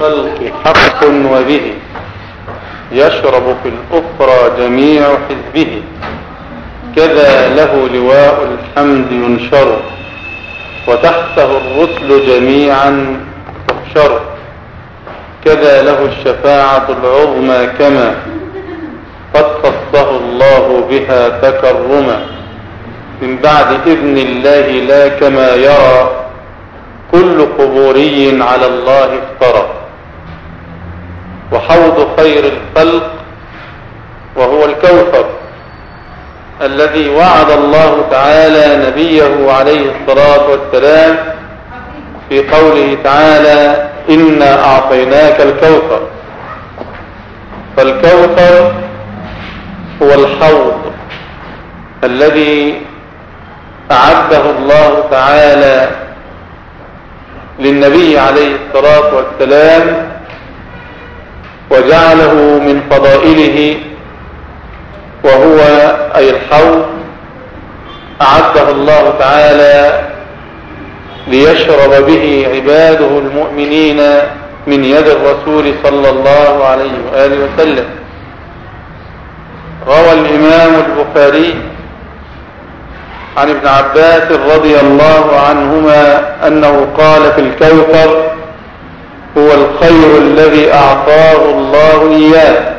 الخلق حق وبه. يشرب في الأخرى جميع حزبه. كذا له لواء الحمد ينشر. وتحته الرسل جميعا تحشر. كذا له الشفاعة العظمى كما قد خصه الله بها تكرما. من بعد إذن الله لا كما يرى. كل قبوري على الله افترى. وحوض خير الخلق وهو الكوثر الذي وعد الله تعالى نبيه عليه الصلاة والسلام في قوله تعالى إنا أعطيناك الكوثر. فالكوثر هو الحوض الذي أعده الله تعالى للنبي عليه الصلاة والسلام وجعله من فضائله وهو أي الحوض أعده الله تعالى ليشرب به عباده المؤمنين من يد الرسول صلى الله عليه وآله وسلم. روى الإمام البخاري عن ابن عباس رضي الله عنهما أنه قال في الكوثر هو الخير الذي أعطاه الله إياه.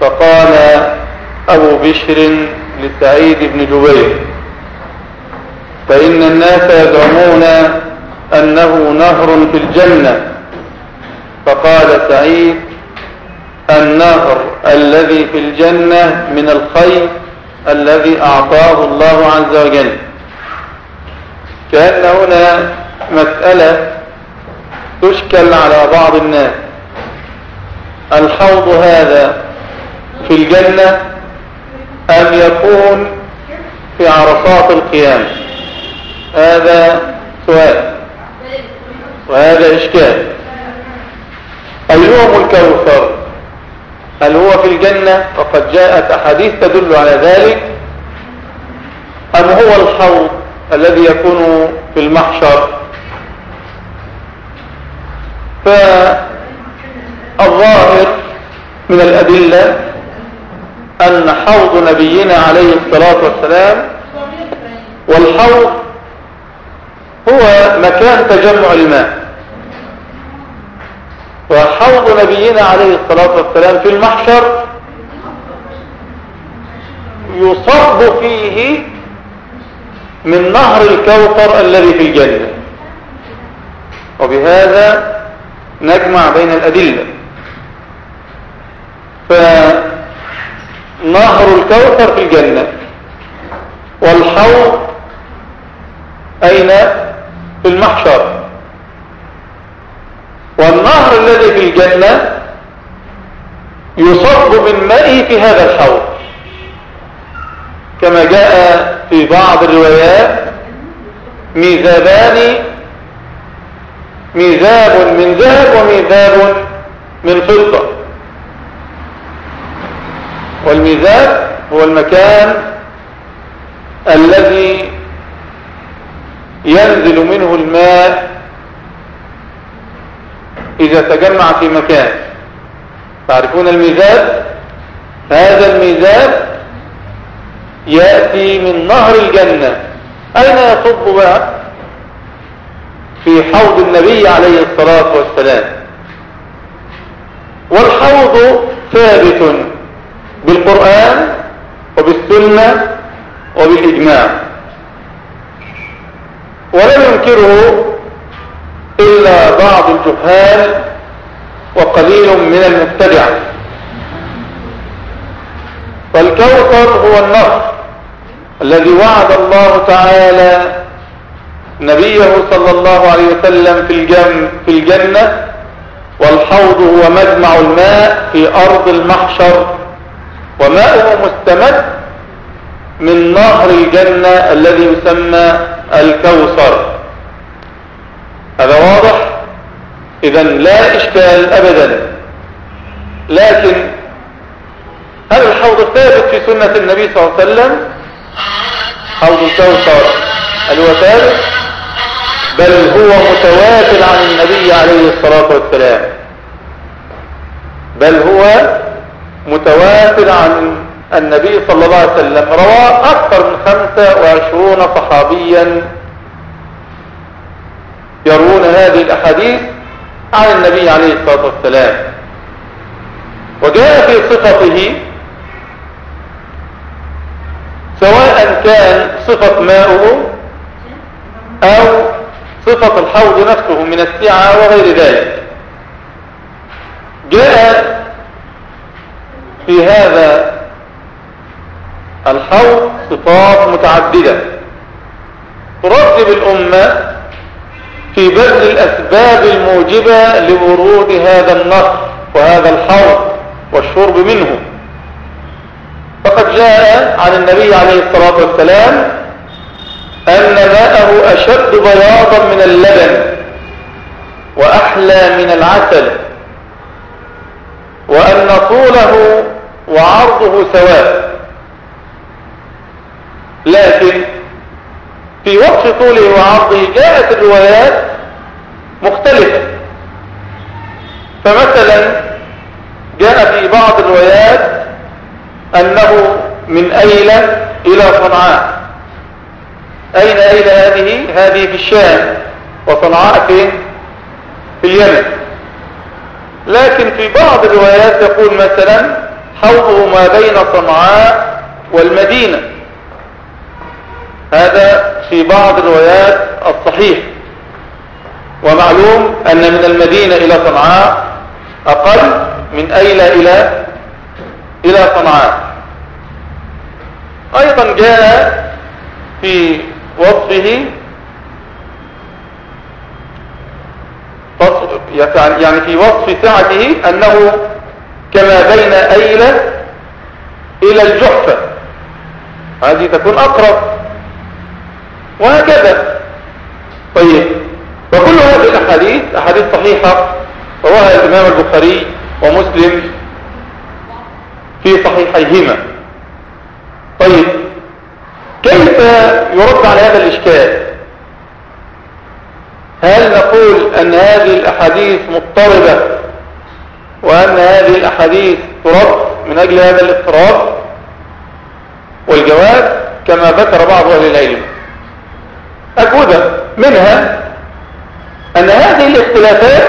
فقال أبو بشر لسعيد بن جبير فإن الناس يزعمون أنه نهر في الجنة. فقال سعيد النهر الذي في الجنة من الخير الذي أعطاه الله عز وجل. كأن هنا مسألة تشكل على بعض الناس. الحوض هذا في الجنة أم يكون في عرصات القيامة؟ هذا سؤال. وهذا إشكال. أيهم الكوثر؟ هل هو في الجنة؟ وقد جاءت أحاديث تدل على ذلك. أم هو الحوض الذي يكون في المحشر؟ فالظاهر من الأدلة أن حوض نبينا عليه الصلاة والسلام والحوض هو مكان تجمع الماء. وحوض نبينا عليه الصلاة والسلام في المحشر يصب فيه من نهر الكوثر الذي في الجنة. وبهذا نجمع بين الأدلة. فنهر الكوثر في الجنة والحوض أين؟ في المحشر. والنهر الذي في الجنة يصب من مائه في هذا الحوض. كما جاء في بعض الروايات ميزابان ميزاب من ذهب وميزاب من فضة. والميزاب هو المكان الذي ينزل منه الماء إذا تجمع في مكان. تعرفون الميزاب؟ هذا الميزاب يأتي من نهر الجنة. أين يصب بقى؟ في حوض النبي عليه الصلاة والسلام. والحوض ثابت بالقرآن وبالسنة وبالإجماع. ولم ينكره إلا بعض الجهال وقليل من المبتدع. فالكوثر هو النهر الذي وعد الله تعالى نبيه صلى الله عليه وسلم في الجن في الجنة والحوض هو مجمع الماء في أرض المحشر وماؤه مستمد من نهر الجنة الذي يسمى الكوثر. هذا واضح؟ إذا لا إشكال ابدا. لكن هل الحوض ثابت في سنة النبي صلى الله عليه وسلم؟ حوض الكوثر. هل هو ثابت؟ بل هو متواتر عن النبي عليه الصلاة والسلام. بل هو متواتر عن النبي صلى الله عليه وسلم. روى أكثر من خمسة وعشرون صحابيا يروون هذه الأحاديث عن النبي عليه الصلاة والسلام. وجاء في صفته سواء كان صفة ماؤه أو صفة الحوض نفسه من السعة وغير ذلك. جاء في هذا الحوض صفات متعددة. ترتب الأمة في بذل الأسباب الموجبة لورود هذا النصر وهذا الحوض والشرب منه. فقد جاء عن النبي عليه الصلاة والسلام أن ماءه أشد بياضا من اللبن وأحلى من العسل وأن طوله وعرضه سواء. لكن في وقت طوله وعرضه جاءت الروايات مختلفة. فمثلا جاء في بعض الروايات أنه من أيلة إلى صنعاء. أين أيلة هذه؟ هذه في الشام وصنعاء فين في اليمن. لكن في بعض الروايات يقول مثلا حوضه ما بين صنعاء والمدينة. هذا في بعض الروايات الصحيح. ومعلوم أن من المدينة إلى صنعاء أقل من أيلة إلى إلى صنعاء. أيضا جاء في وصفه يعني في وصف سعته أنه كما بين أيلة إلى الجحفة. هذه تكون أقرب. وهكذا. طيب. وكل هذه الأحاديث أحاديث صحيحة رواها الإمام البخاري ومسلم في صحيحيهما. طيب. كيف يرد على هذا الإشكال؟ هل نقول أن هذه الأحاديث مضطربة وأن هذه الأحاديث ترد من أجل هذا الاضطراب؟ والجواب كما ذكر بعض أهل العلم. أجوبة منها أن هذه الاختلافات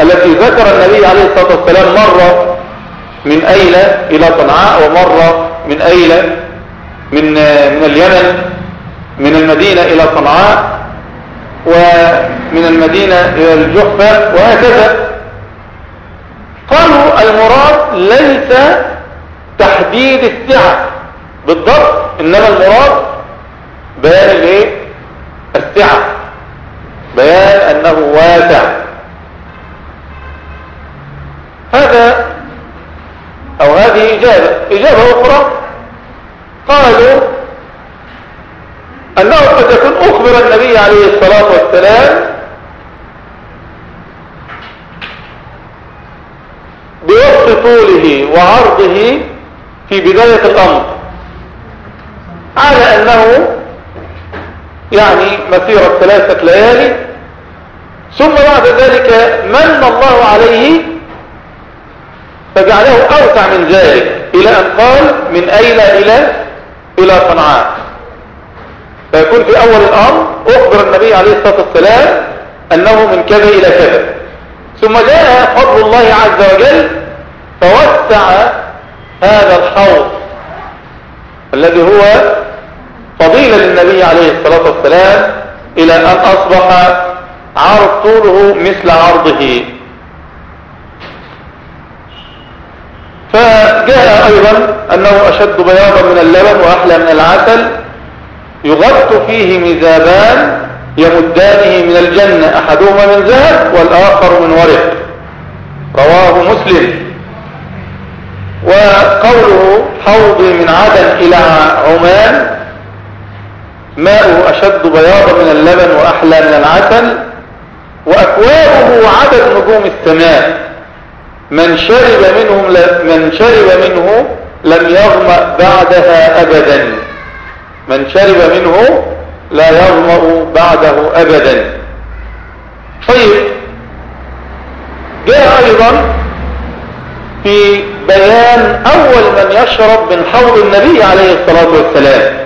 التي ذكر النبي عليه الصلاة والسلام مرة من أيلة إلى صنعاء ومرة من أيلة من, من اليمن من المدينة إلى صنعاء ومن المدينة إلى الجحفة وهكذا. قالوا المراد ليس تحديد السعة بالضبط إنما المراد بيان الإيه؟ السعة. بيان أنه واسع. هذا أو هذه إجابة إجابة أخرى قالوا أنه قد يكون أخبر النبي عليه الصلاة والسلام بوصف طوله وعرضه في بداية الأمر على أنه يعني مسيرة ثلاثة ليالي ثم بعد ذلك من الله عليه فجعله أوسع من ذلك إلى أن قال من أين إلى؟ إلى صنعاء. فيكون في أول الأمر أخبر النبي عليه الصلاة والسلام أنه من كذا إلى كذا. ثم جاء فضل الله عز وجل فوسع هذا الحوض الذي هو فضيلة للنبي عليه الصلاة والسلام إلى أن أصبح عرض طوله مثل عرضه. فجاء أيضا أنه أشد بياضا من اللبن وأحلى من العسل يغط فيه مذابان يمدانه من الجنة أحدهما من ذهب والآخر من ورق. رواه مسلم. وقوله حوضي من عدن إلى عمان ماءه أشد بياضا من اللبن وأحلى من العسل وأكوابه عدد نجوم السماء. من شرب منهم من شرب منه لم يظمأ بعدها أبدا. من شرب منه لا يظمأ بعده أبدا. طيب. جاء أيضا في بيان أول من يشرب من حوض النبي عليه الصلاة والسلام.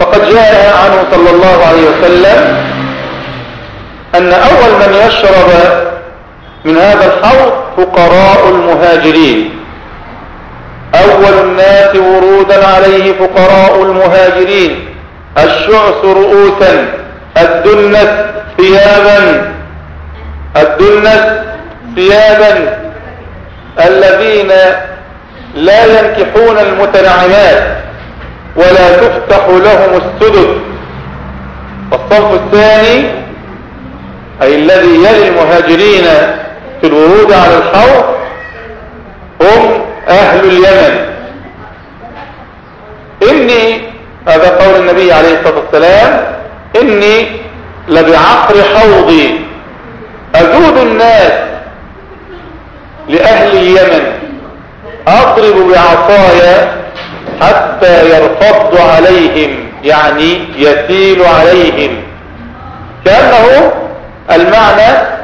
فقد جاء عنه صلى الله عليه وسلم أن أول من يشرب من هذا الحوض فقراء المهاجرين. أول الناس ورودا عليه فقراء المهاجرين. الشعث رؤوسا الدنس ثيابا الدنس ثيابا. الذين لا ينكحون المتنعمات ولا تفتح لهم السدد والصنف الثاني أي الذي يلي المهاجرين في الورود على الحوض هم أهل اليمن. إني هذا قول النبي عليه الصلاة والسلام إني لبعقر حوضي. أجود الناس لأهل اليمن. أضرب بعصاي حتى يرفض عليهم يعني يسيل عليهم. كأنه المعنى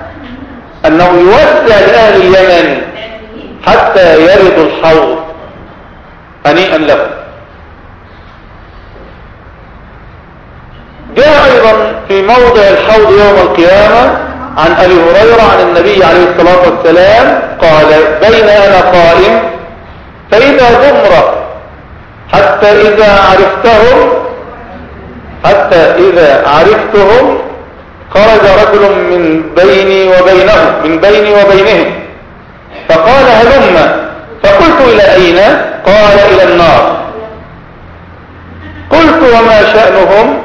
أنه يوسع لأهل اليمن حتى يرد الحوض هنيئا له جاء أيضا في موضع الحوض يوم القيامة عن أبي هريرة عن النبي عليه الصلاة والسلام قال بين أنا قائم فإذا زمرة حتى إذا عرفتهم حتى إذا عرفتهم خرج رجل من بيني وبينهم من بيني وبينهم فقال هلم. فقلت إلى أين؟ قال إلى النار. قلت وما شأنهم؟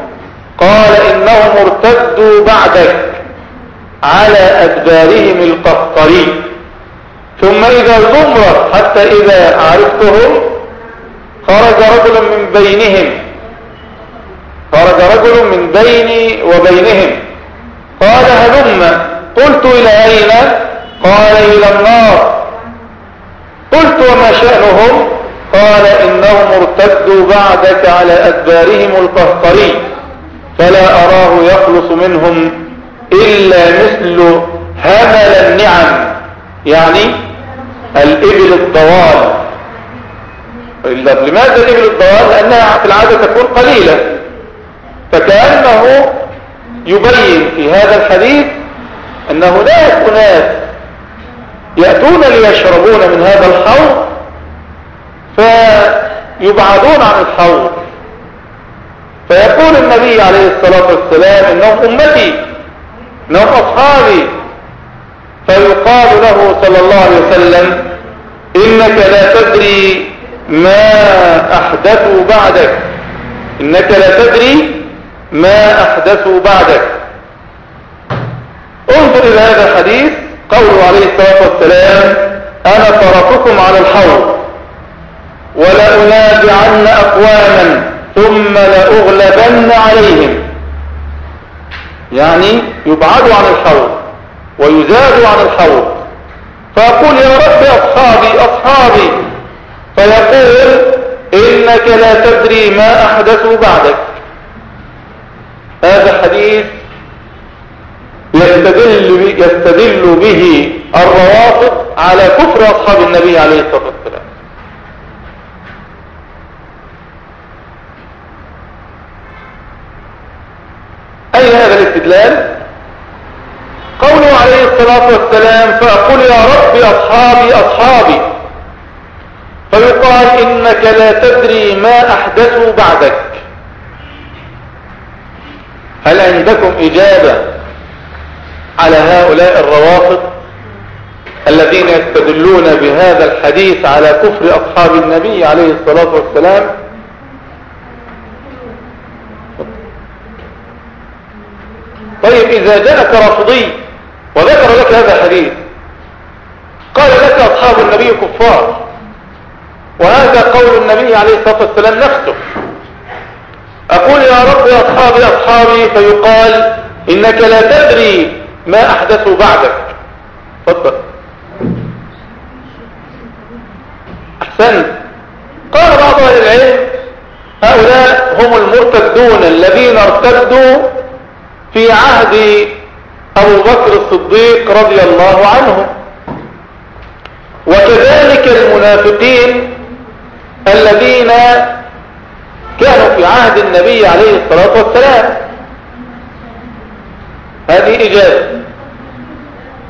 قال إنهم ارتدوا بعدك على أدبارهم القهطري ثم إذا زمرت حتى إذا عرفتهم خرج رجل من بينهم. خرج رجل من بيني وبينهم. قال هلم. قلت إلى أين؟ قال إلى النار. قلت وما شأنهم؟ قال إنهم ارتدوا بعدك على أدبارهم القهطري فلا أراه يخلص منهم إلا مثل همل النعم. يعني الإبل الضوال. لماذا الإبل الضوال؟ لأنها في العادة تكون قليلة. فكأنه يبين في هذا الحديث أن هناك أناس يأتون ليشربون من هذا الحوض فيبعدون عن الحوض فيقول النبي عليه الصلاة والسلام إنهم أمتي إنهم أصحابي. فيقال له صلى الله عليه وسلم إنك لا تدري ما أحدثوا بعدك. إنك لا تدري ما أحدثوا بعدك انظر إلى هذا الحديث. قوله عليه الصلاة والسلام أنا ترككم على الحوض ولأنازعن أقواما ثم لأغلبن عليهم. يعني يبعدوا عن الحوض ويزادوا عن الحوض. فأقول يا رب أصحابي أصحابي. فيقول إنك لا تدري ما أحدثوا بعدك. هذا حديث يستدل, يستدل به الروافض على كفر أصحاب النبي عليه الصلاة والسلام. أين هذا الاستدلال؟ قوله عليه الصلاة والسلام فأقول يا رب أصحابي أصحابي. فيقال إنك لا تدري ما أحدثوا بعدك. هل عندكم إجابة على هؤلاء الروافض الذين يستدلون بهذا الحديث على كفر أصحاب النبي عليه الصلاة والسلام؟ طيب إذا جاءك رافضي وذكر لك هذا الحديث قال لك أصحاب النبي كفار وهذا قول النبي عليه الصلاة والسلام نفسه. أقول يا رب أصحابي أصحابي فيقال إنك لا تدري ما أحدثوا بعدك. تفضل. أحسنت. قال بعض أهل العلم هؤلاء هم المرتدون الذين ارتدوا في عهد أبو بكر الصديق رضي الله عنه. وكذلك المنافقين الذين كانوا في عهد النبي عليه الصلاة والسلام. هذه إجابة.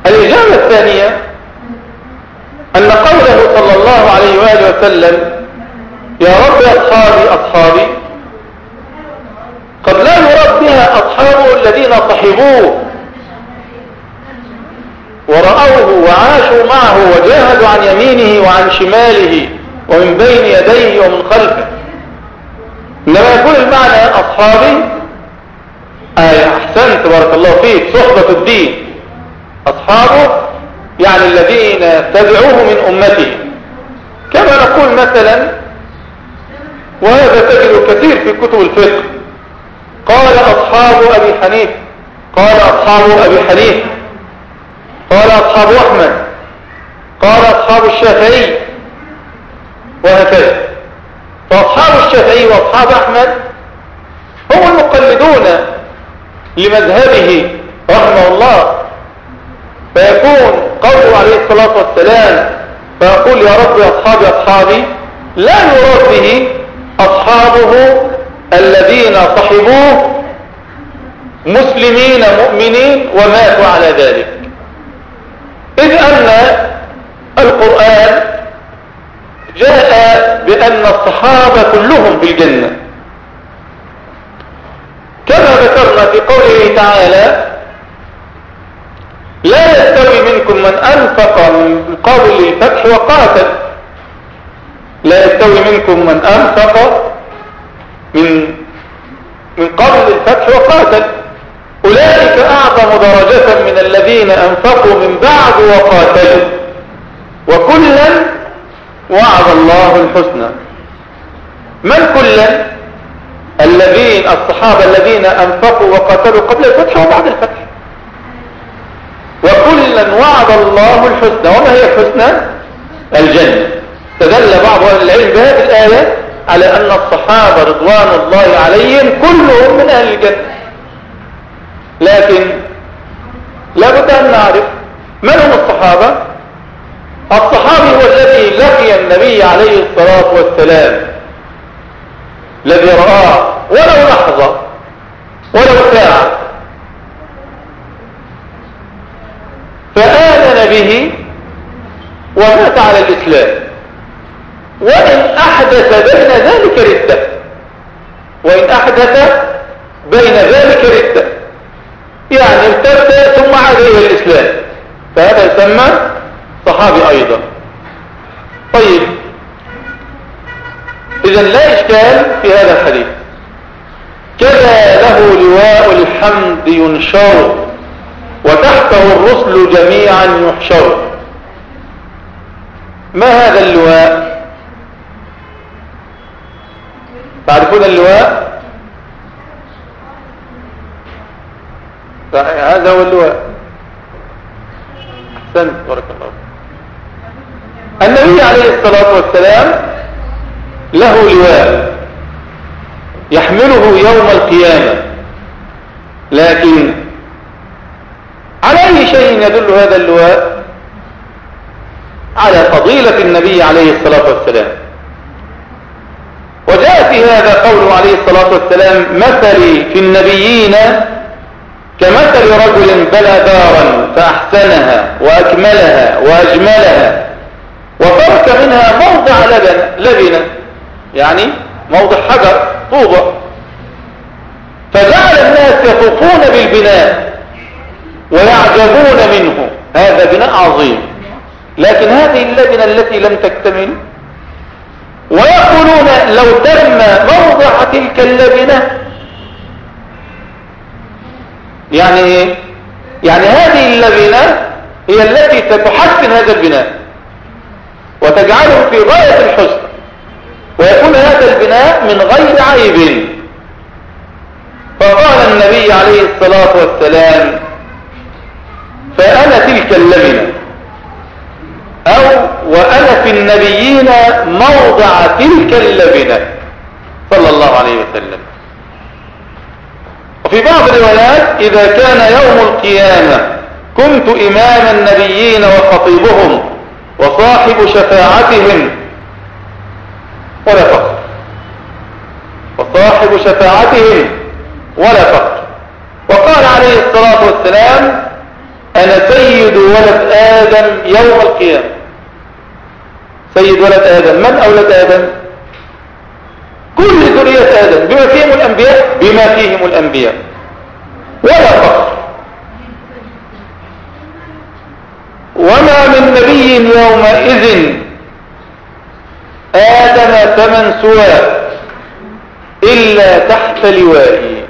الإجابة الثانية أن قوله صلى الله عليه وآله وسلم يا رب أصحابي أصحابي قد لا يرد بها أصحابه الذين صحبوه ورأوه وعاشوا معه وجاهدوا عن يمينه وعن شماله ومن بين يديه ومن خلفه. إنما يكون المعنى أصحابي. آه أحسنت بارك الله فيك. صحبة الدين. أصحابه يعني الذين تبعوه من أمته كما نقول مثلا وهذا تجد كثير في كتب الفقه. قال أصحاب أبي حنيفة. قال أصحاب أبي حنيفة. قال أصحاب أحمد. قال أصحاب الشافعي. وهكذا. فأصحاب الشافعي وأصحاب أحمد هم المقلدون لمذهبه رحمه الله. فيكون قوله عليه الصلاة والسلام فيقول يا رب أصحابي أصحابي لا يراد به أصحابه الذين صحبوه مسلمين مؤمنين وماتوا على ذلك. إذ أن القرآن جاء بأن الصحابة كلهم في الجنة. كما ذكرنا في قوله تعالى لا يستوي منكم من أنفق من قبل الفتح وقاتل. لا يستوي منكم من أنفق من من قبل الفتح وقاتل. أولئك أعظم درجة من الذين أنفقوا من بعد وقاتلوا. وكلا وعد الله الحسنى. من كلا الذين الصحابة الذين أنفقوا وقاتلوا قبل الفتح وبعد الفتح؟ وكلا وعد الله الحسنى. وما هي الحسنى؟ الجنة. استدل بعض أهل العلم بهذه الآية على أن الصحابة رضوان الله عليهم كلهم من أهل الجنة. لكن لابد أن نعرف من هم الصحابة؟ الصحابي هو الذي لقي النبي عليه الصلاة والسلام الذي رآه ولو لحظة ولو ساعة. فآمن به ومات على الإسلام. وإن أحدث بين ذلك ردة وإن أحدث بين ذلك ردة. يعني ارتد ثم عاد إلى الإسلام. فهذا يسمى صحابي أيضا. طيب. إذا لا إشكال في هذا الحديث. كذا له لواء الحمد ينشر وتحته الرسل جميعا يحشر. ما هذا اللواء؟ تعرفون اللواء؟ هذا هو اللواء. أحسنت بارك الله النبي عليه الصلاة والسلام له لواء يحمله يوم القيامة. لكن على أي شيء يدل هذا اللواء؟ على فضيلة النبي عليه الصلاة والسلام. وجاء في هذا قوله عليه الصلاة والسلام مثلي في النبيين كمثل رجل بنى دارا فأحسنها وأكملها وأجملها. وترك منها موضع لبن لبنة يعني موضع حجر طوبة. فجعل الناس يطوفون بالبناء ويعجبون منه. هذا بناء عظيم. لكن هذه اللبنة التي لم تكتمل ويقولون لو تم موضع تلك اللبنة يعني يعني هذه اللبنة هي التي ستحسن هذا البناء. وتجعله في غاية الحسن ويكون هذا البناء من غير عيب. فقال النبي عليه الصلاة والسلام فأنا تلك اللبنة أو وأنا في النبيين موضع تلك اللبنة. صلى الله عليه وسلم. وفي بعض الروايات إذا كان يوم القيامة كنت إمام النبيين وخطيبهم وصاحب شفاعتهم. ولا فقر. وصاحب شفاعتهم. ولا فقر. وقال عليه الصلاة والسلام أنا سيد ولد آدم يوم القيامة. سيد ولد آدم. من أولاد آدم؟ كل ذرية آدم. بما فيهم الأنبياء بما فيهم الأنبياء. ولا فقر. وما من نبي يومئذ آدم ثمن سوى إلا تحت لوائي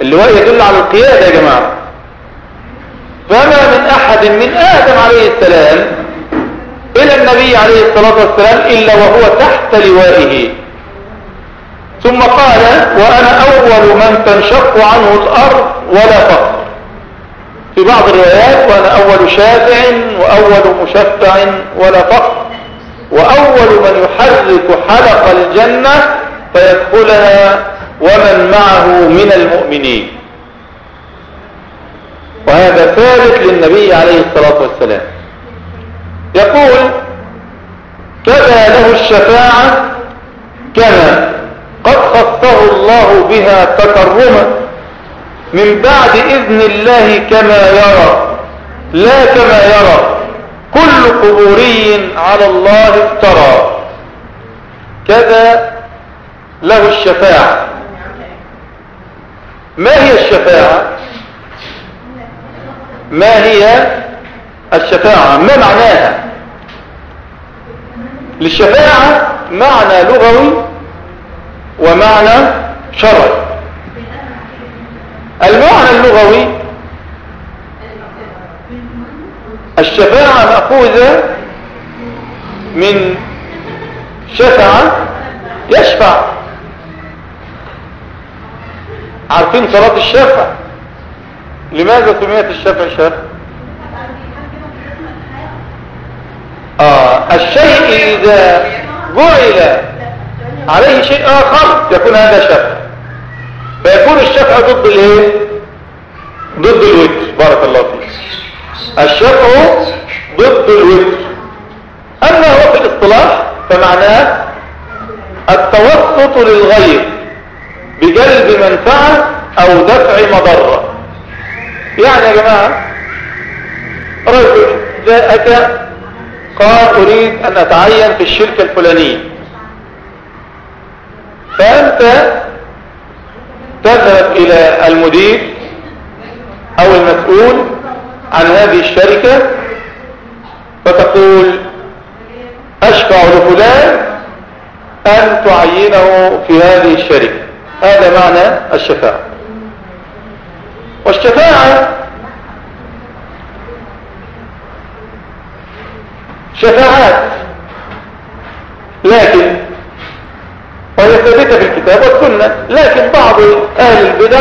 اللواء يدل على القيادة يا جماعة. فما من أحد من آدم عليه السلام إلى النبي عليه الصلاة والسلام إلا وهو تحت لوائه. ثم قال وأنا أول من تنشق عنه الأرض ولا فقر. في بعض الروايات وأنا أول شافع وأول مشفع ولا فقر وأول من يحرك حلق الجنة فيدخلها ومن معه من المؤمنين. وهذا ثابت للنبي عليه الصلاة والسلام. يقول كذا له الشفاعة كما قد خصه الله بها تكرما من بعد إذن الله كما يرى. لا كما يرى. كل قبوري على الله افترى. كذا له الشفاعة. ما هي الشفاعة؟ ما هي الشفاعة؟ ما معناها؟ للشفاعة معنى لغوي ومعنى شرعي. المعنى اللغوي الشفاعة مأخوذة من شفع يشفع. عارفين صلاة الشفع؟ لماذا سميت الشفع شفع؟ آه الشيء إذا جعل عليه شيء آخر يكون هذا شفع. فيكون الشفع ضد الايه؟ ضد الوتر. بارك الله فيك. الشفع ضد الوتر. أما هو في الاصطلاح فمعناه التوسط للغير بجلب منفعة أو دفع مضرة. يعني يا جماعة رجل جاءك قال أريد أن أتعين في الشركة الفلانية. فأنت تذهب إلى المدير أو المسؤول عن هذه الشركة فتقول أشفع لفلان أن تعينه في هذه الشركة. هذا معنى الشفاعة. والشفاعة شفاعات لكن وهي ثابتة في الكتاب والسنة لكن بعض أهل البدع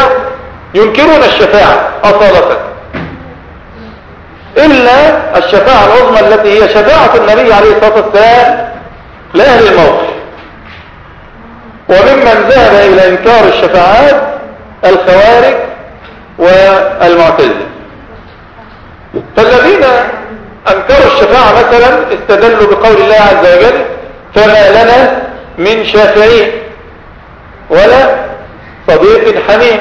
ينكرون الشفاعة أصالة. إلا الشفاعة العظمى التي هي شفاعة النبي عليه الصلاة والسلام لأهل الموقف وممن ذهب إلى إنكار الشفاعات الخوارج والمعتزلة. فالذين أنكروا الشفاعة مثلا استدلوا بقول الله عز وجل فما لنا من شافعين ولا صديق حميم.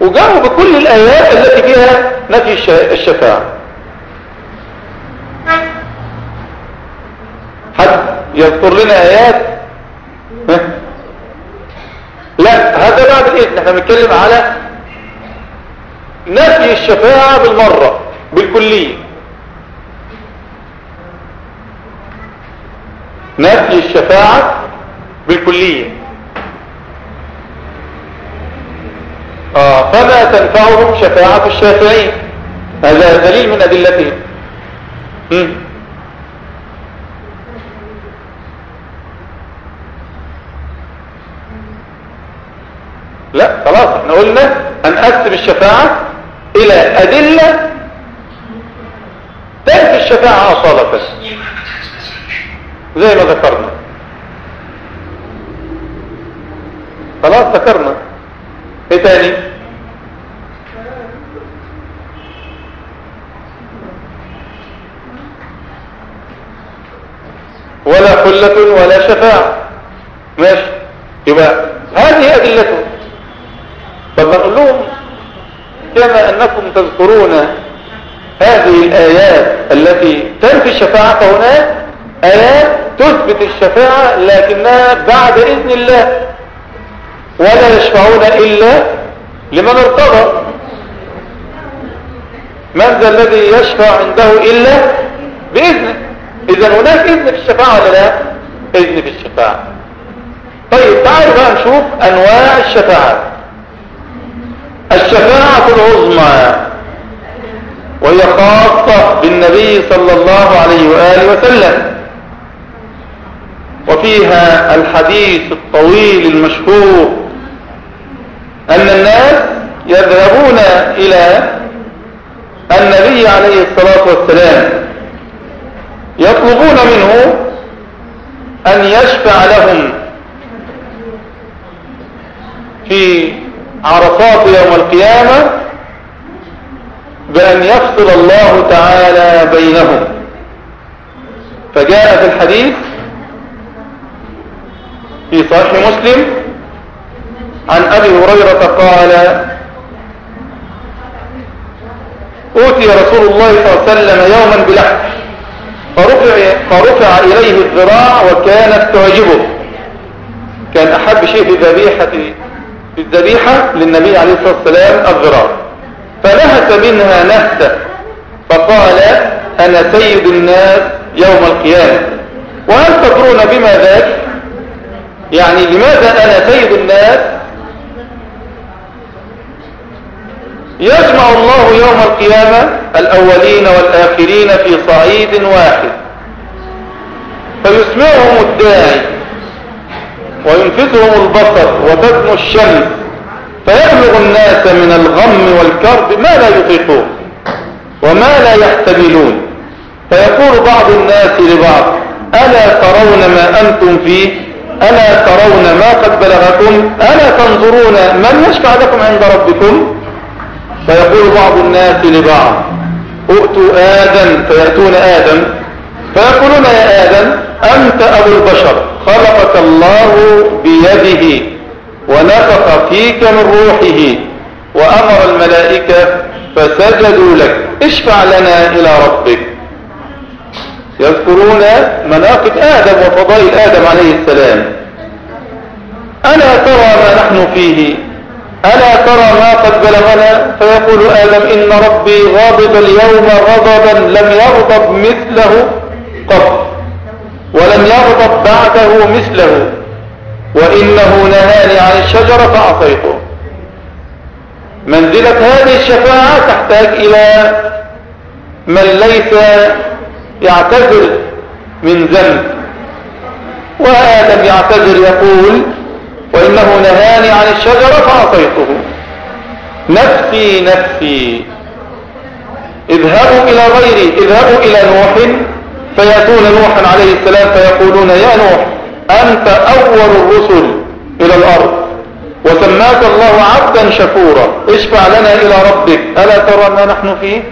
وجاءوا بكل الآيات التي فيها نفي الشفاعة. حد يذكر لنا آيات؟ لا هذا بعد الإذن. إحنا بنتكلم على نفي الشفاعة بالمرة بالكلية. نفي الشفاعة بالكلية. آه فما تنفعهم شفاعة الشافعين هذا دليل من أدلتهم. لا خلاص إحنا قلنا هنقسم الشفاعة إلى أدلة تنفي الشفاعة أصالة. زي ما ذكرنا. خلاص ذكرنا. إيه تاني؟ ولا خلة ولا شفاعة. ماشي. يبقى هذه أدلته طب نقول لهم كما أنكم تذكرون هذه الآيات التي تنفي الشفاعة فهناك آيات تثبت الشفاعة لكنها بعد إذن الله. ولا يشفعون إلا لمن ارتضى. من ذا الذي يشفع عنده إلا بإذنه؟ إذا هناك إذن في الشفاعة ولا لا؟ إذن في الشفاعة. طيب تعالوا بقى نشوف أنواع الشفاعة. الشفاعة العظمى وهي خاصة بالنبي صلى الله عليه وآله وسلم. وفيها الحديث الطويل المشهور أن الناس يذهبون إلى النبي عليه الصلاة والسلام. يطلبون منه أن يشفع لهم في عرفات يوم القيامة بأن يفصل الله تعالى بينهم. فجاء في الحديث في صحيح مسلم عن أبي هريرة قال أوتي رسول الله صلى الله عليه وسلم يوما بلحم فرفع, فرفع إليه الذراع وكانت تعجبه. كان أحب شيء في الذبيحة في الذبيحة للنبي عليه الصلاة والسلام الذراع. فنهت منها نهتة فقال أنا سيد الناس يوم القيامة. وهل تدرون بما ذاك يعني لماذا أنا سيد الناس يجمع الله يوم القيامة الأولين والآخرين في صعيد واحد. فيسمعهم الداعي وينفذهم البصر وتدنو الشمس. فيبلغ الناس من الغم والكرب ما لا يطيقون وما لا يحتملون. فيقول بعض الناس لبعض ألا ترون ما أنتم فيه؟ ألا ترون ما قد بلغكم؟ ألا تنظرون من يشفع لكم عند ربكم؟ فيقول بعض الناس لبعض ائتوا آدم فيأتون آدم فيقولون يا آدم أنت أبو البشر خلقك الله بيده ونفخ فيك من روحه وأمر الملائكة فسجدوا لك اشفع لنا إلى ربك. يذكرون مناقب آدم وفضائل آدم عليه السلام. ألا ترى ما نحن فيه ألا ترى ما قد بلغنا فيقول آدم إن ربي غاضب اليوم غضبا لم يغضب مثله قط. ولم يغضب بعده مثله. وإنه نهاني عن الشجرة فأعطيته. منزلة هذه الشفاعة تحتاج إلى من ليس يعتذر من ذنب. وآدم يعتذر يقول وإنه نهاني عن الشجرة فأعطيته نفسي نفسي. اذهبوا إلى غيري اذهبوا إلى نوح. فيأتون نوحا عليه السلام فيقولون يا نوح أنت أول الرسل إلى الأرض. وسماك الله عبدا شكورا. اشفع لنا إلى ربك. ألا ترى ما نحن فيه؟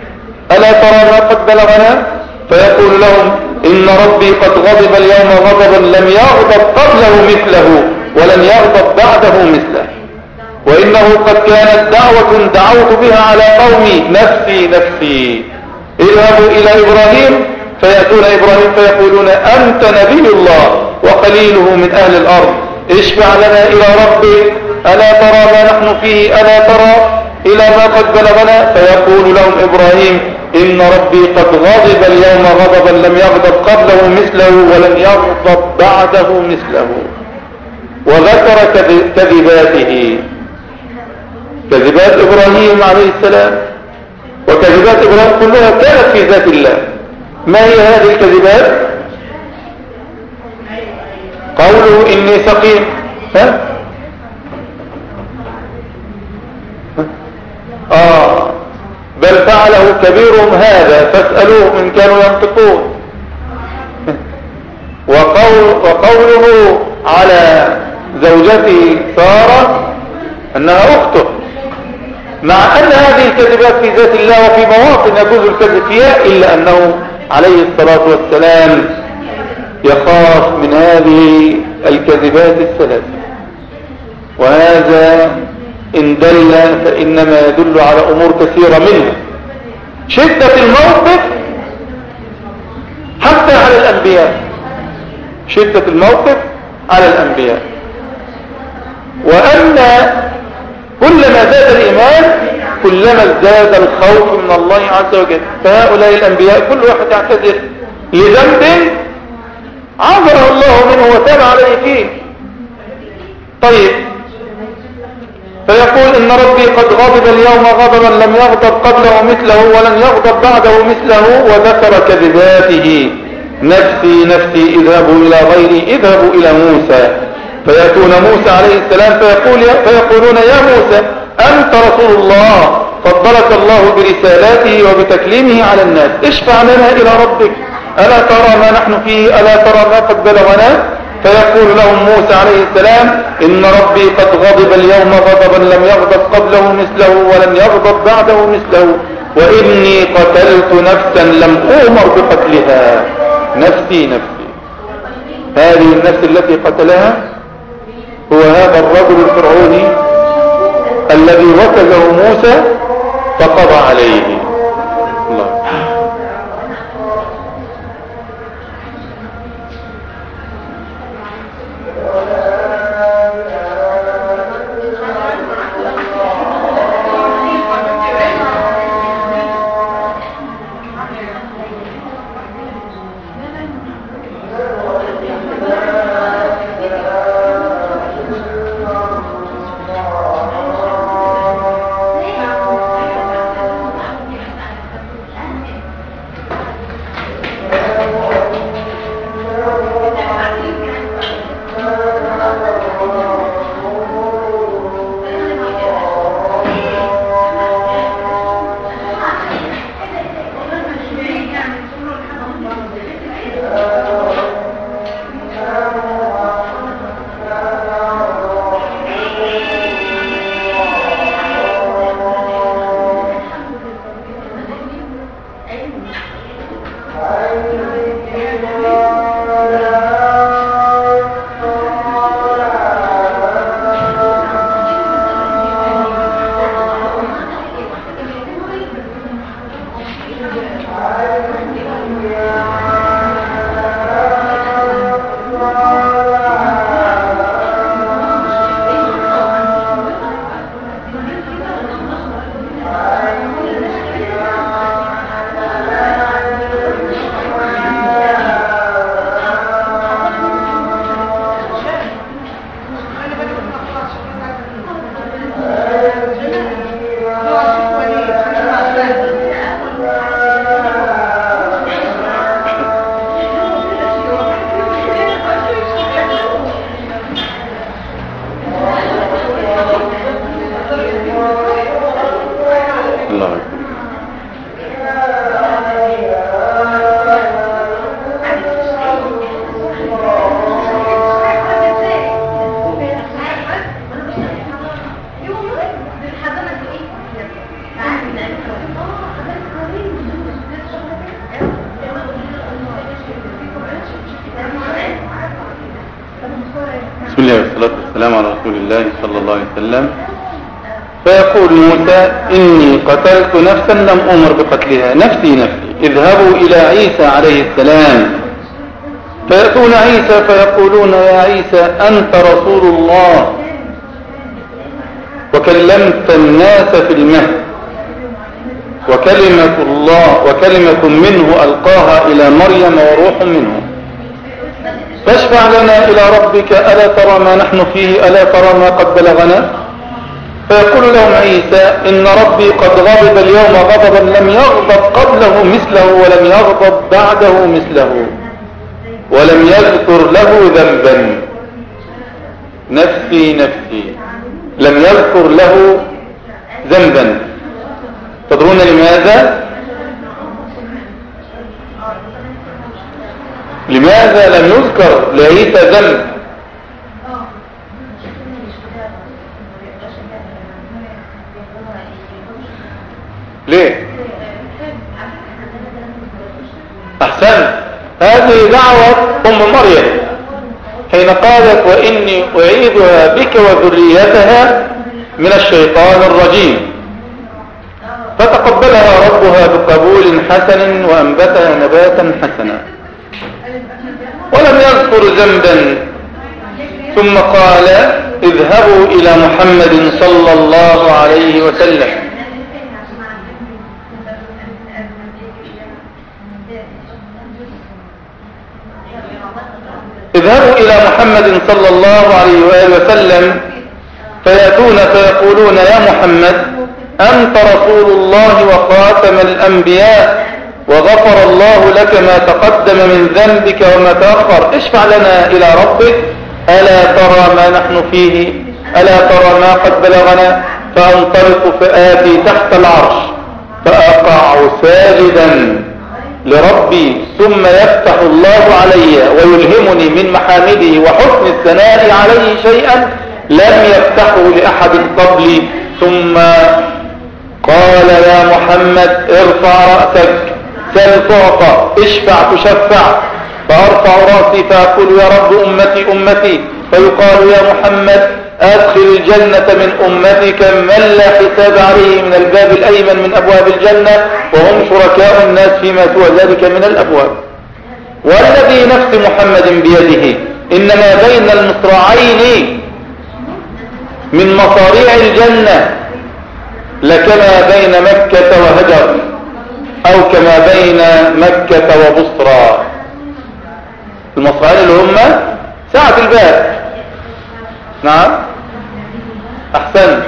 ألا ترى ما قد بلغنا؟ فيقول لهم إن ربي قد غضب اليوم غضبا لم يغضب قبله مثله. ولن يغضب بعده مثله. وإنه قد كانت دعوة دعوت بها على قومي نفسي نفسي. اذهبوا إلى إبراهيم فيأتون إبراهيم فيقولون أنت نبي الله وقليله من أهل الأرض. اشفع لنا إلى ربك ألا ترى ما نحن فيه ألا ترى إلى ما قد بلغنا؟ فيقول لهم إبراهيم إن ربي قد غضب اليوم غضبا لم يغضب قبله مثله ولم يغضب بعده مثله. وذكر كذباته. كذبات إبراهيم عليه السلام. وكذبات إبراهيم كلها كانت في ذات الله. ما هي هذه الكذبات؟ قوله إني سقيم. ها؟ آه. بل فعله كبيرهم هذا. فاسألوهم إن كانوا ينطقون. وقول وقوله على زوجته سارة أنها أخته. مع أن هذه الكذبات في ذات الله وفي مواطن يجوز الكذب فيها إلا أنه عليه الصلاة والسلام يخاف من هذه الكذبات الثلاث. وهذا إن دل فإنما يدل على أمور كثيرة منها شدة الموقف حتى على الأنبياء. شدة الموقف على الأنبياء. وأن كلما زاد الإيمان كلما ازداد الخوف من الله عز وجل. فهؤلاء الأنبياء كل واحد يعتذر لذنب عذره الله منه وتاب عليه فيه. طيب. فيقول إن ربي قد غضب اليوم غضبا لم يغضب قبله مثله ولن يغضب بعده مثله وذكر كذباته. نفسي نفسي اذهبوا إلى غيري اذهبوا إلى موسى. فيأتون موسى عليه السلام فيقول فيقولون يا موسى أنت رسول الله فضلك الله برسالاته وبتكليمه على الناس. اشفع لنا إلى ربك. ألا ترى ما نحن فيه؟ ألا ترى ما قد بلغنا؟ فيقول لهم موسى عليه السلام إن ربي قد غضب اليوم غضبا لم يغضب قبله مثله ولم يغضب بعده مثله وإني قتلت نفسا لم أؤمر بقتلها. نفسي نفسي. هذه النفس التي قتلها هو هذا الرجل الفرعوني الذي وكزه موسى فقضى عليه. قتلت نفسا لم أمر بقتلها. نفسي نفسي. اذهبوا إلى عيسى عليه السلام. فيأتون عيسى فيقولون يا عيسى أنت رسول الله. وكلمت الناس في المهد. وكلمة الله وكلمة منه ألقاها إلى مريم وروح منه. فاشفع لنا إلى ربك ألا ترى ما نحن فيه ألا ترى ما قد بلغنا؟ فيقول لهم عيسى إن ربي قد غضب اليوم غضبا لم يغضب قبله مثله ولم يغضب بعده مثله ولم يذكر له ذنبا. نفسي نفسي. لم يذكر له ذنبا. تدرون لماذا؟ لماذا لم يذكر لعيسى ذنب؟ ليه؟ احسن هذه دعوة أم مريم حين قالت وإني أعيذها بك وذريتها من الشيطان الرجيم. فتقبلها ربها بقبول حسن وأنبتها نباتا حسنا. ولم يذكر ذنبا. ثم قال اذهبوا إلى محمد صلى الله عليه وسلم. اذهبوا إلى محمد صلى الله عليه وآله وسلم فيأتون فيقولون يا محمد أنت رسول الله وخاتم الأنبياء وغفر الله لك ما تقدم من ذنبك وما تأخر. اشفع لنا إلى ربك. ألا ترى ما نحن فيه؟ ألا ترى ما قد بلغنا؟ فأنطلق فآتي تحت العرش فأقع ساجدا. لربي ثم يفتح الله علي ويلهمني من محامده وحسن الثناء عليه شيئا لم يفتحه لأحد قبلي. ثم قال يا محمد ارفع رأسك سل تعطى اشفع تشفع. فأرفع رأسي فأقول يا رب أمتي أمتي. فيقال يا محمد أدخل الجنة من أمتك من لا حساب عليه من الباب الأيمن من أبواب الجنة وهم شركاء الناس فيما سوى ذلك من الأبواب. والذي نفس محمد بيده إنما بين المصراعين من مصاريع الجنة لكما بين مكة وهجر أو كما بين مكة وبصرى. المصرعين اللي هم ساعة الباب. نعم. أحسن.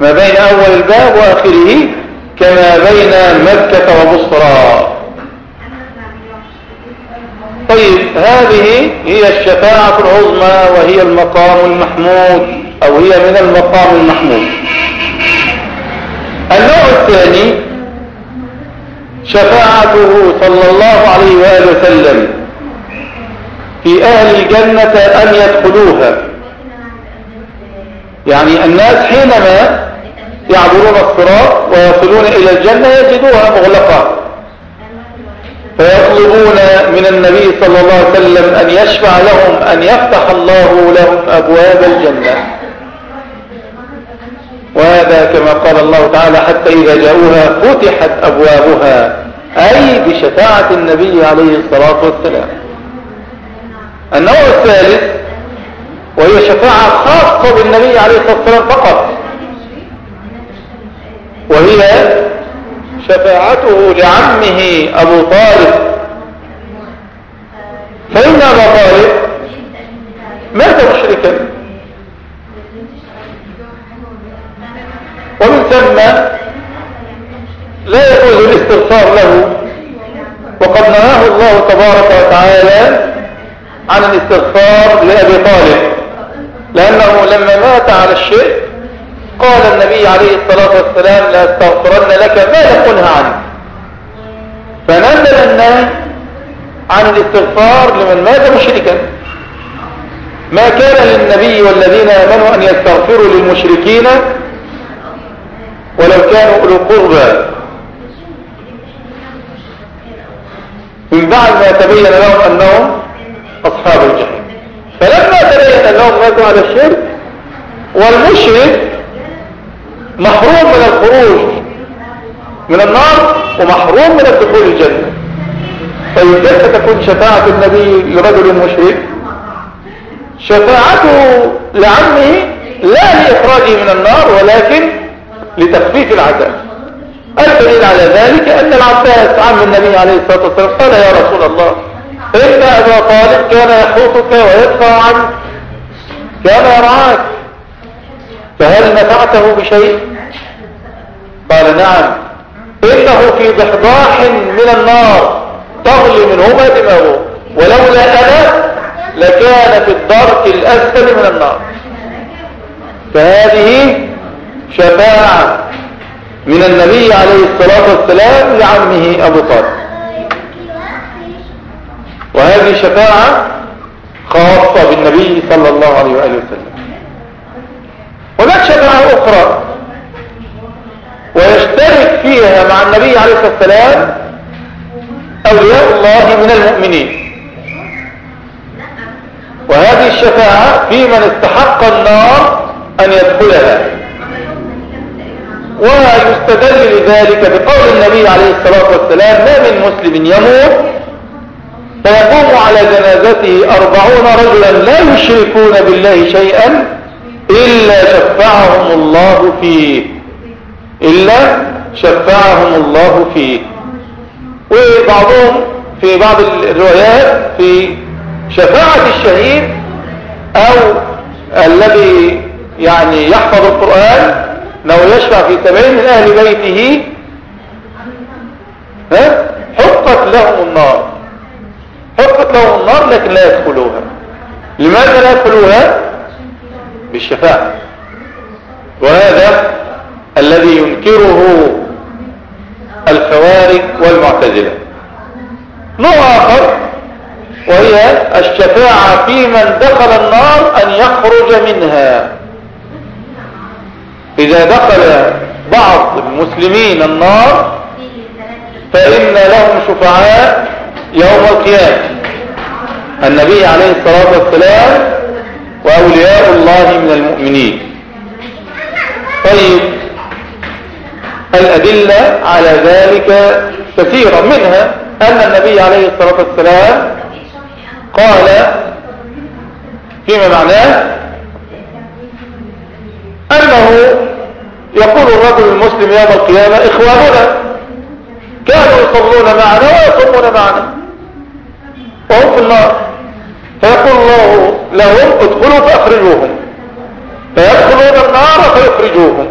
ما بين أول الباب وآخره كما بين مكة وبصرى. طيب هذه هي الشفاعة العظمى وهي المقام المحمود أو هي من المقام المحمود. النوع الثاني شفاعته صلى الله عليه وآله وسلم في أهل الجنة أن يدخلوها. يعني الناس حينما يعبرون الصراط ويصلون إلى الجنة يجدوها مغلقة. فيطلبون من النبي صلى الله عليه وسلم أن يشفع لهم أن يفتح الله لهم أبواب الجنة. وهذا كما قال الله تعالى حتى إذا جاءوها فتحت أبوابها أي بشفاعة النبي عليه الصلاة والسلام. النوع الثالث وهي شفاعة خاصة بالنبي عليه الصلاة والسلام فقط. وهي شفاعته لعمه أبو طالب. فإن أبا طالب مات مشركا. ومن ثم لا يجوز الاستغفار له. وقد نهاه الله تبارك وتعالى عن الاستغفار لأبي طالب. لأنه لما مات على الشرك قال النبي عليه الصلاة والسلام لا أستغفرن لك ما لم قلها عنه فنزل الناس عن الاستغفار لمن مات مشركا. ما كان للنبي والذين آمنوا أن يستغفروا للمشركين ولو كانوا أولو قربى. من بعد ما تبين لهم أنهم أصحاب الجحيم. فلما تبين أنهم ماتوا على الشرك والمشرك محروم من الخروج من النار ومحروم من الدخول الجنة. طيب كيف تكون شفاعة النبي لرجل مشرك. شفاعته لعمه لا لإخراجه من النار ولكن لتخفيف العذاب. الدليل على ذلك أن العباس عم النبي عليه الصلاة والسلام قال يا رسول الله إن أبا طالب كان يحوطك ويدفع عنك كان يرعاك فهل نفعته بشيء؟ قال نعم. إنه في ضحضاح من النار تغلي منهما دماغه ولولا أنا لكان في الدرك الأسفل من النار. فهذه شفاعة من النبي عليه الصلاة والسلام لعمه أبو طالب. وهذه شفاعة خاصة بالنبي صلى الله عليه وآله وسلم. هناك شفاعة أخرى فيها مع النبي عليه الصلاة والسلام أولياء الله من المؤمنين. وهذه الشفاعة في من استحق النار أن يدخلها. ويستدل لذلك بقول النبي عليه الصلاة والسلام ما من مسلم يموت فيقوم على جنازته أربعون رجلا لا يشركون بالله شيئا إلا شفعهم الله فيه. إلا شفعهم الله فيه. وبعضهم في بعض الروايات في شفاعة الشهيد أو الذي يعني يحفظ القرآن لو يشفع في سبعين من أهل بيته ها حقت لهم النار. حقت لهم النار لكن لا يدخلوها. لماذا لا يدخلوها؟ بالشفاعة وهذا الذي ينكره الخوارج والمعتزلة. نوع آخر وهي الشفاعة في من دخل النار أن يخرج منها. إذا دخل بعض المسلمين النار فإن لهم شفعاء يوم القيامة. النبي عليه الصلاة والسلام وأولياء الله من المؤمنين. طيب الأدلة على ذلك كثيرة. منها أن النبي عليه الصلاة والسلام قال فيما معناه أنه يقول الرجل المسلم يوم القيامة إخواننا كانوا يصلون معنا ويصومون معنا. وهم في النار. فيقول الله لهم ادخلوا فأخرجوهم. فيدخلون النار فيخرجوهم.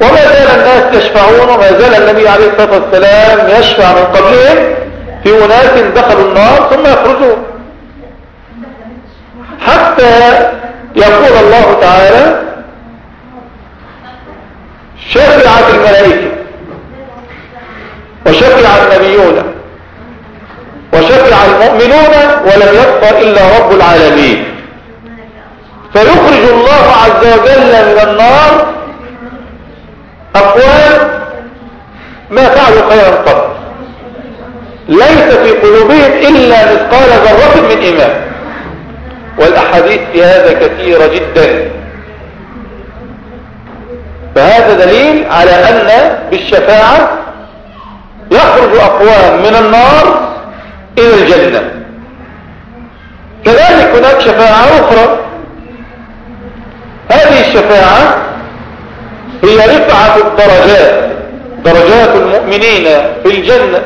وما زال الناس يشفعون وما زال النبي عليه الصلاة والسلام يشفع من قبلهم في أناس دخلوا النار ثم يخرجون. حتى يقول الله تعالى شفعت الملائكة وشفع النبيون. وشفع المؤمنون ولم يبق إلا رب العالمين. فيخرج الله عز وجل من النار. أقوال ما فعلوا خيرا قط. ليس في قلوبهم إلا مثقال ذرة من إيمان. والأحاديث في هذا كثيرة جدا. فهذا دليل على أن بالشفاعة يخرج أقوام من النار إلى الجنة. كذلك هناك شفاعة أخرى. هذه الشفاعة هي رفعة الدرجات درجات المؤمنين في الجنة.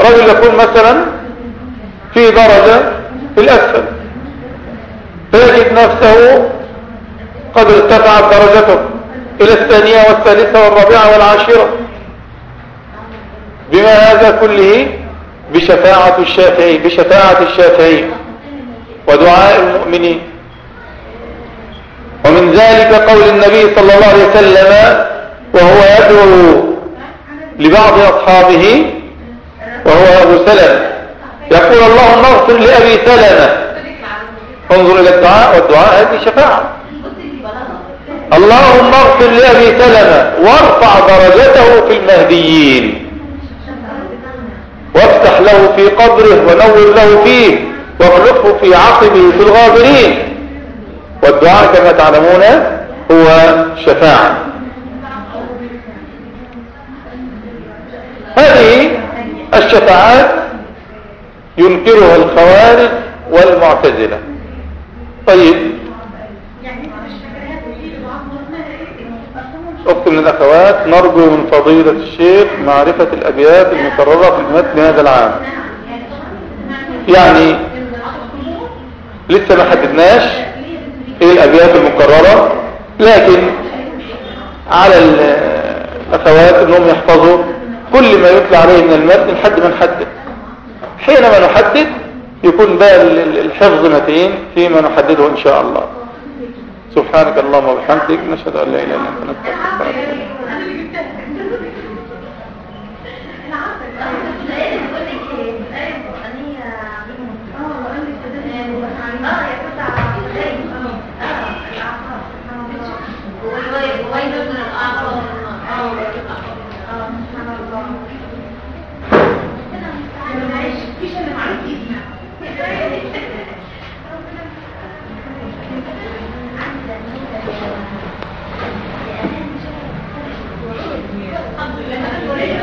رجل يكون مثلا في درجة في الأسفل فيجد نفسه قد ارتفعت درجته إلى الثانية والثالثة والرابعة والعاشرة. بما هذا كله بشفاعة الشافعي بشفاعة الشافعي ودعاء المؤمنين. ومن ذلك قول النبي صلى الله عليه وسلم وهو يدعو لبعض أصحابه وهو أبو سلم يقول اللهم اغفر لأبي سلمة. انظر إلى الدعاء والدعاء هذه شفاعة. اللهم اغفر لأبي سلمة وارفع درجته في المهديين. وافتح له في قبره ونور له فيه واخلفه في عقبه في الغابرين. والدعاء كما تعلمون هو شفاعة. هذه الشفاعات ينكرها الخوارج والمعتزلة. طيب أخت من الأخوات نرجو من فضيلة الشيخ معرفة الأبيات المكررة في المتن هذا العام. يعني لسه ما حددناش إيه الأبيات المكررة لكن على الأخوات إنهم يحفظوا كل ما يتلى عليه من المتن لحد ما نحدد. حينما نحدد يكون بقى الحفظ متين فيما نحدده إن شاء الله. سبحانك اللهم وبحمدك نشهد أن لا إله إلا أنت نستغفرك ونستغفرك 他们这边还是有点严